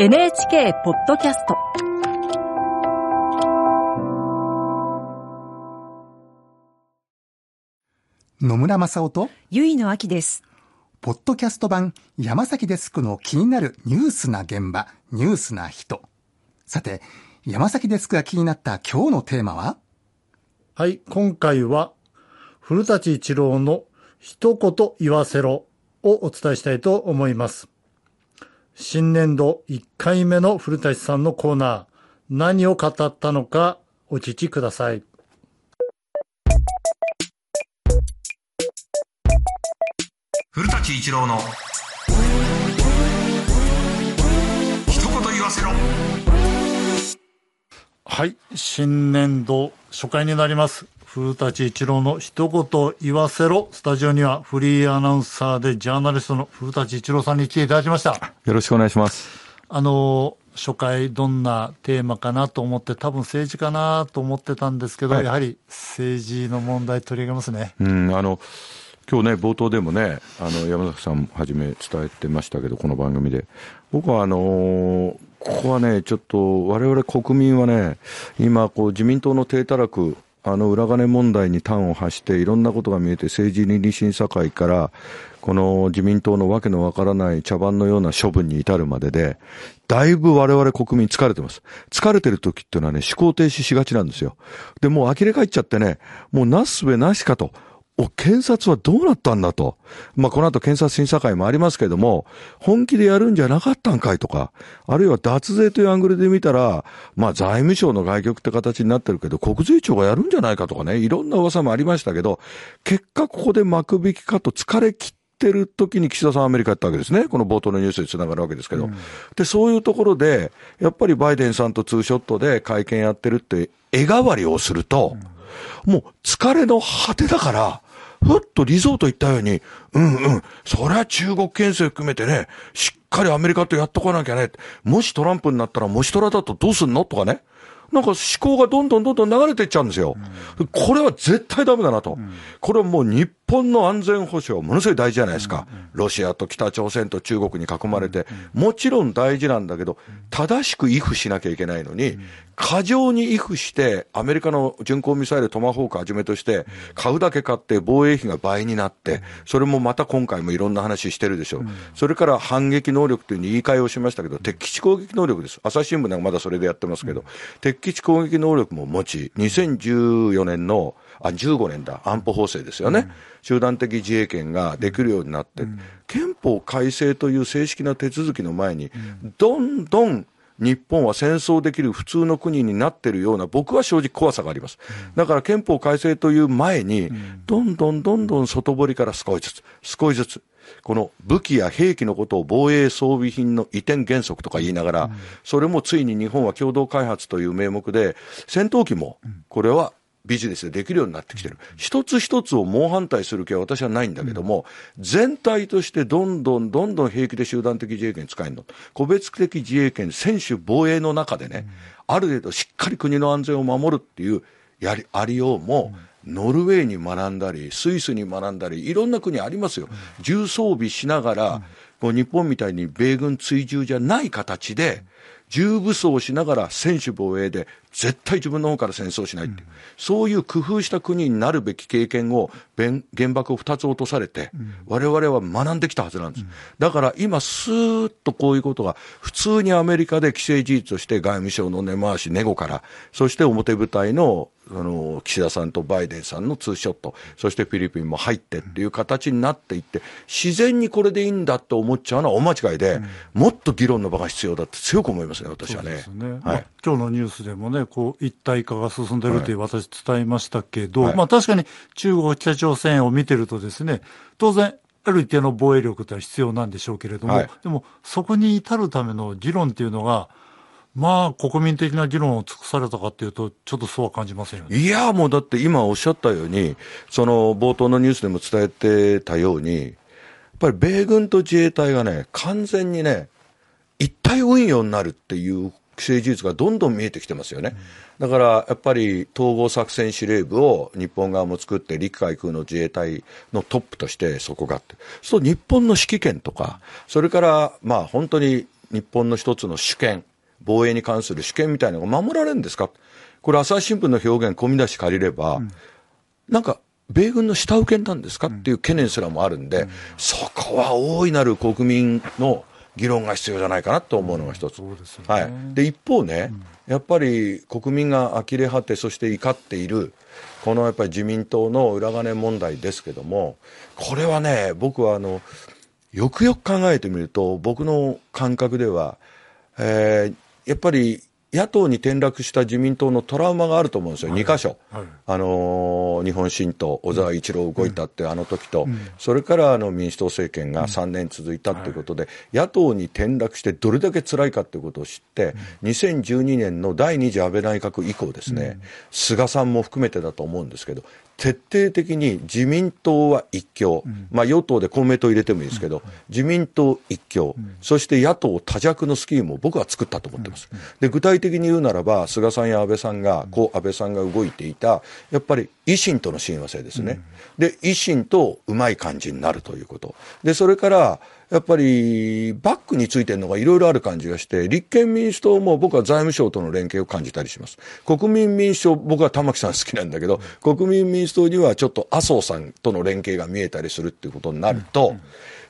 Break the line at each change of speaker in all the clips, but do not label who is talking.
NHK ポッドキャスト
野村正夫と
ゆいのあきです。
ポッドキャスト版山崎デスクの気になるニュースな現場ニュースな人さて山崎デスクが気になった今日のテーマは？
はい、今回は、古舘一郎の一言言わせろをお伝えしたいと思います。新年度1回目の古舘さんのコーナー、何を語ったのかお聞きください。
古舘一郎の一言言わせろ
はい、新年度初回になります。古舘一郎の一言言わせろ。スタジオにはフリーアナウンサーでジャーナリストの古舘一郎さんに来ていただきました。
よろしくお願いします。
あの、初回どんなテーマかなと思って、多分政治かなと思ってたんですけど、
はい
やはり政治の問題取り上げますね。
うん、あの、今日ね、冒頭でもね、あの、山崎さんはじめ伝えてましたけど、この番組で。僕はあのーここはね、ちょっと我々国民はね、今、こう、自民党の低たらく、あの裏金問題に端を発して、いろんなことが見えて、政治倫理審査会から、この自民党のわけのわからない茶番のような処分に至るまでで、だいぶ我々国民疲れてます。疲れてる時っていうのはね、思考停止しがちなんですよ。で、もう呆れ返っちゃってね、もうなすすべなしかと。お、検察はどうなったんだと。まあ、この後検察審査会もありますけれども、本気でやるんじゃなかったんかいとか、あるいは脱税というアングルで見たら、まあ、財務省の外局って形になってるけど、国税庁がやるんじゃないかとかね、いろんな噂もありましたけど、結果ここで幕引きかと疲れ切ってる時に岸田さんアメリカやったわけですね。この冒頭のニュースにつながるわけですけど。で、そういうところで、やっぱりバイデンさんとツーショットで会見やってるって、絵代わりをすると、もう疲れの果てだから、ふっとリゾート行ったように、うんうん、そりゃ中国牽制含めてね、しっかりアメリカとやっとかなきゃね。もしトランプになったら、もしトラだとどうすんの？とかね。なんか思考がどんどんどんどん流れていっちゃうんですよ。これは絶対ダメだなと。これはもう日本の安全保障、ものすごい大事じゃないですか。ロシアと北朝鮮と中国に囲まれて、もちろん大事なんだけど、正しくイフしなきゃいけないのに、過剰にイフして、アメリカの巡航ミサイルトマホークはじめとして、買うだけ買って防衛費が倍になって、それもまた今回もいろんな話してるでしょう。それから反撃能力というに言い換えをしましたけど、敵基地攻撃能力です。朝日新聞なんかまだそれでやってますけど、敵基地攻撃能力も持ち、2014年の、あ、15年だ、安保法制ですよね。集団的自衛権ができるようになって、憲法改正という正式な手続きの前に、どんどん日本は戦争できる普通の国になってるような、僕は正直怖さがあります。だから憲法改正という前に、どんどんどんどん外堀から少しずつ、少しずつ、この武器や兵器のことを防衛装備品の移転原則とか言いながら、それもついに日本は共同開発という名目で、戦闘機も、これはビジネスでできるようになってきてる。一つ一つを猛反対する気は私はないんだけども、全体としてどんどんどんどん平気で集団的自衛権使えるの。個別的自衛権、専守防衛の中でね、ある程度しっかり国の安全を守るっていうやり、ありようも、ノルウェーに学んだり、スイスに学んだり、いろんな国ありますよ。重装備しながら、こう日本みたいに米軍追従じゃない形で、重武装しながら専守防衛で絶対自分の方から戦争しないっていう、そういう工夫した国になるべき経験を、原原爆を2つ落とされて、我々は学んできたはずなんです。だから今、スーッとこういうことが、普通にアメリカで既成事実として外務省の根回し、ネゴから、そして表舞台のあの岸田さんとバイデンさんのツーショット、そしてフィリピンも入ってっていう形になっていって、自然にこれでいいんだと思っちゃうのは大間違いで、もっと議論の場が必要だって強く思いますね、私はね。
ね。
はい
まあ、今日のニュースでもね、こう、一体化が進んでるとい。う私伝えましたけど、
はい。
まあ確かに中国、北朝鮮を見てるとですね、当然、ある一定の防衛力とは必要なんでしょうけれども、
はい。
でもそこに至るための議論っていうのが、まあ国民的な議論を尽くされたかっていうと、ちょっとそうは感じませんよね。
いや、もうだって今おっしゃったように、その冒頭のニュースでも伝えてたように、やっぱり米軍と自衛隊がね、完全にね、一体運用になるっていう既成事実がどんどん見えてきてますよね。だからやっぱり統合作戦司令部を日本側も作って陸海空の自衛隊のトップとしてそこがあって。そう日本の指揮権とか、それからまあ本当に日本の一つの主権、防衛に関する主権みたいなのが守られるんですか？これ、朝日新聞の表現、込み出し借りれば、なんか、米軍の下請けなんですか？っていう懸念すらもあるんで、そこは大いなる国民の議論が必要じゃないかなと思うのが一つ。はい。で、一方ね、やっぱり国民が呆れ果て、そして怒っている、このやっぱり自民党の裏金問題ですけども、これはね、僕はあの、よくよく考えてみると、僕の感覚では、えーやっぱり野党に転落した自民党のトラウマがあると思うんですよ、2箇所、あのー日本新党、小沢一郎動いたってあの時と、それからあの民主党政権が3年続いたということで、野党に転落してどれだけ辛いかということを知って、2012年の第2次安倍内閣以降ですね、菅さんも含めてだと思うんですけど、徹底的に自民党は一強、まあ与党で公明党入れてもいいですけど、自民党一強、そして野党多弱のスキームを僕は作ったと思ってます。で、具体的に言うならば、菅さんや安倍さんが、こう安倍さんが動いていた、やっぱり維新との親和性ですね。で、維新とうまい感じになるということ。で、それから、やっぱりバックについてるのがいろいろある感じがして、立憲民主党も僕は財務省との連携を感じたりします。国民民主党、僕は玉木さん好きなんだけど、国民民主党にはちょっと麻生さんとの連携が見えたりするっていうことになると、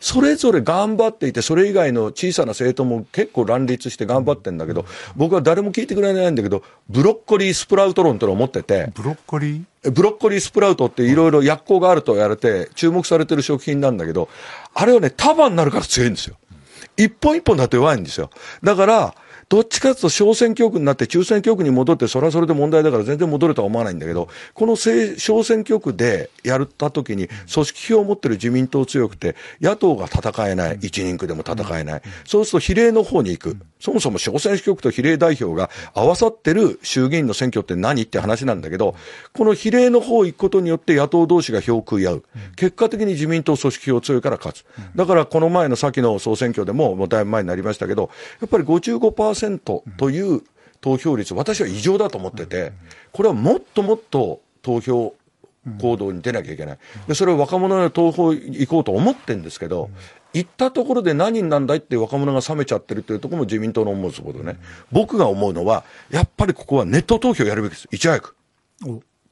それぞれ頑張っていて、それ以外の小さな政党も結構乱立して頑張ってんだけど、僕は誰も聞いてくれないんだけど、ブロッコリースプラウト論ってのを持ってて、
ブロッコリー？
ブロッコリースプラウトっていろいろ薬効があると言われて注目されてる食品なんだけど、あれはね、束になるから強いんですよ。一本一本だと弱いんですよ。だから、どっちかというと小選挙区になって中選挙区に戻って、それはそれで問題だから全然戻るとは思わないんだけど、この小選挙区でやったときに、組織票を持ってる自民党強くて、野党が戦えない、一人区でも戦えない。そうすると比例の方に行く。そもそも小選挙区と比例代表が合わさってる衆議院の選挙って何って話なんだけど、この比例の方行くことによって野党同士が票を食い合う。結果的に自民党組織票強いから勝つ。だからこの前の先の総選挙でも、もうだいぶ前になりましたけど、やっぱり55%という投票率、私は異常だと思ってて、これはもっともっと投票行動に出なきゃいけない。で、それを若者の投票行こうと思ってるんですけど、行ったところで何になんだいって若者が冷めちゃってるというところも自民党の思うところでね。僕が思うのは、やっぱりここはネット投票やるべきです。いち早く。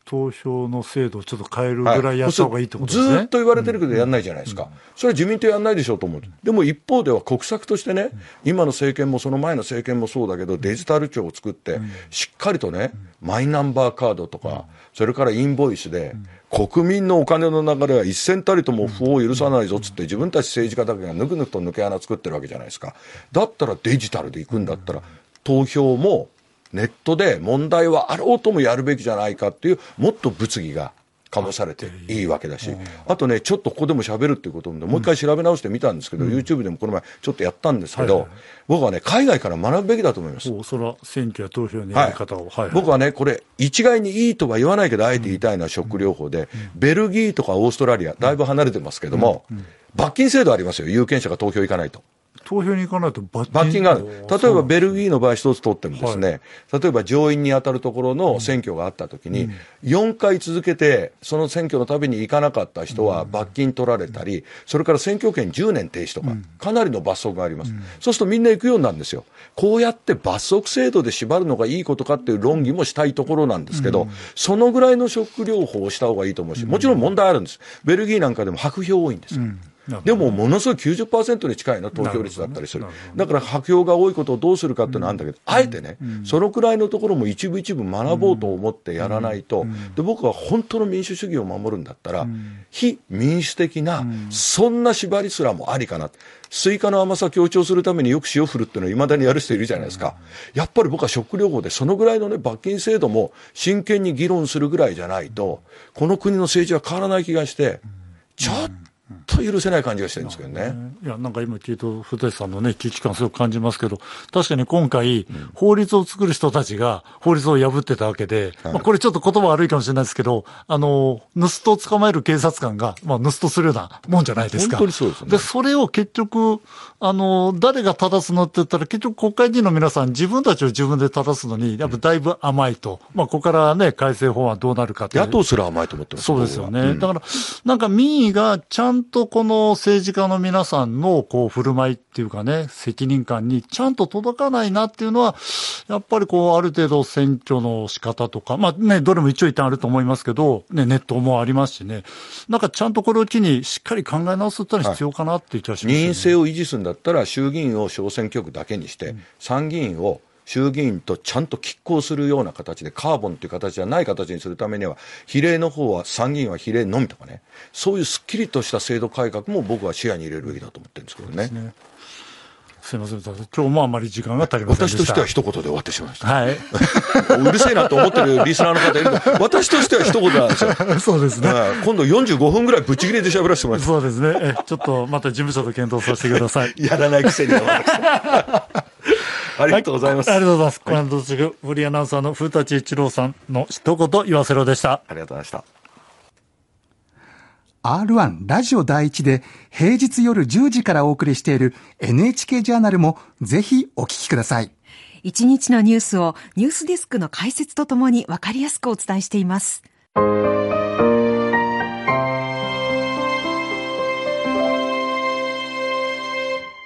お投票の制度をちょっと変えるぐらいやった方がいいってことですね。
ずーっと言われてるけどやんないじゃないですか。それは自民党やんないでしょうと思う。でも一方では国策としてね、今の政権もその前の政権もそうだけど、デジタル庁を作って、しっかりとね、マイナンバーカードとか、それからインボイスで、国民のお金の流れは一銭たりとも不法を許さないぞっつって、自分たち政治家だけがぬくぬくと抜け穴作ってるわけじゃないですか。だったらデジタルで行くんだったら、投票もネットで問題はあろうともやるべきじゃないかっていう、もっと物議が醸されていいわけだし、あとね、ちょっとここでも喋るっていうことで、もう一回調べ直してみたんですけど、YouTube でもこの前ちょっとやったんですけど、僕はね、海外から学ぶべきだと思います。
おそら選挙や投票のやり方を。はい。
僕はね、これ、一概にいいとは言わないけど、あえて言いたいのはショック療法で、ベルギーとかオーストラリア、だいぶ離れてますけども、罰金制度ありますよ、有権者が投票行かないと。
投票に行かないと罰金
がある。例えばベルギーの場合一つ取ってもですね、例えば上院に当たるところの選挙があったときに、4回続けてその選挙のたびに行かなかった人は罰金取られたり、それから選挙権10年停止とか、かなりの罰則があります。そうするとみんな行くようになるんですよ。こうやって罰則制度で縛るのがいいことかっていう論議もしたいところなんですけど、そのぐらいのショック療法をした方がいいと思うし、もちろん問題あるんです。ベルギーなんかでも白票多いんですよ。でも、ものすごい90%に近いの投票率だったりする。だから、白票が多いことをどうするかっていうのはあるんだけど、あえてね、そのくらいのところも一部一部学ぼうと思ってやらないと、で、僕は本当の民主主義を守るんだったら、非民主的な、そんな縛りすらもありかな。スイカの甘さ強調するためによく塩振るっていうのは未だにやる人いるじゃないですか。やっぱり僕はショック療法でそのぐらいのね、罰金制度も真剣に議論するぐらいじゃないと、この国の政治は変わらない気がして、ちょっと許せない感じがしてるんですけどね。
いや、なんか今聞いると、古舘さんのね、危機感すごく感じますけど、確かに今回、法律を作る人たちが法律を破ってたわけで、まあこれちょっと言葉悪いかもしれないですけど、あの、盗人を捕まえる警察官が、まあ盗人するようなもんじゃないですか。
本当にそうですね
で、それを結局、あの、誰が正すのって言ったら、結局国会議員の皆さん、自分たちを自分で正すのに、やっぱだいぶ甘いと。まあここからね、改正法案どうなるかっていう
野党すら甘いと思ってます。
そうですよね。
うん
だから、なんか民意がちゃんととこの政治家の皆さんのこう振る舞いっていうかね、責任感にちゃんと届かないなっていうのは、やっぱりこうある程度選挙の仕方とか、まあね、どれも一長一短あると思いますけど、ね、ネットもありますしね、なんかちゃんとこれを機にしっかり考え直すってのは必要かなっていう気がします、ね。
任意性を維持するんだったら、衆議院を小選挙区だけにして、参議院を衆議院とちゃんと拮抗するような形で、カーボンという形じゃない形にするためには、比例の方は参議院は比例のみとかね、そういうすっきりとした制度改革も僕は視野に入れるべきだと思ってるんですけどね。
すみません、今日もあまり時間が足りませんでした。
私としては一言で終わってしまいました。
はい。
うるせえなと思ってるリスナーの方いるけど、私としては一言なんですよ。
そうですね。
はい今度45分ぐらいぶっちぎりで喋らせてもらいます。
そうですね。え、ちょっとまた事務所と検討させてください。
やらないくせに。ありがとうございます。
ありがとうございます。この後すぐ、フリーアナウンサーの古舘一郎さんの一言言わせろでした。
ありがとうございました。
R1 ラジオ第一で平日夜10時からお送りしている NHK ジャーナルもぜひお聞きください。
一日のニュースをニュースデスクの解説とともにわかりやすくお伝えしています。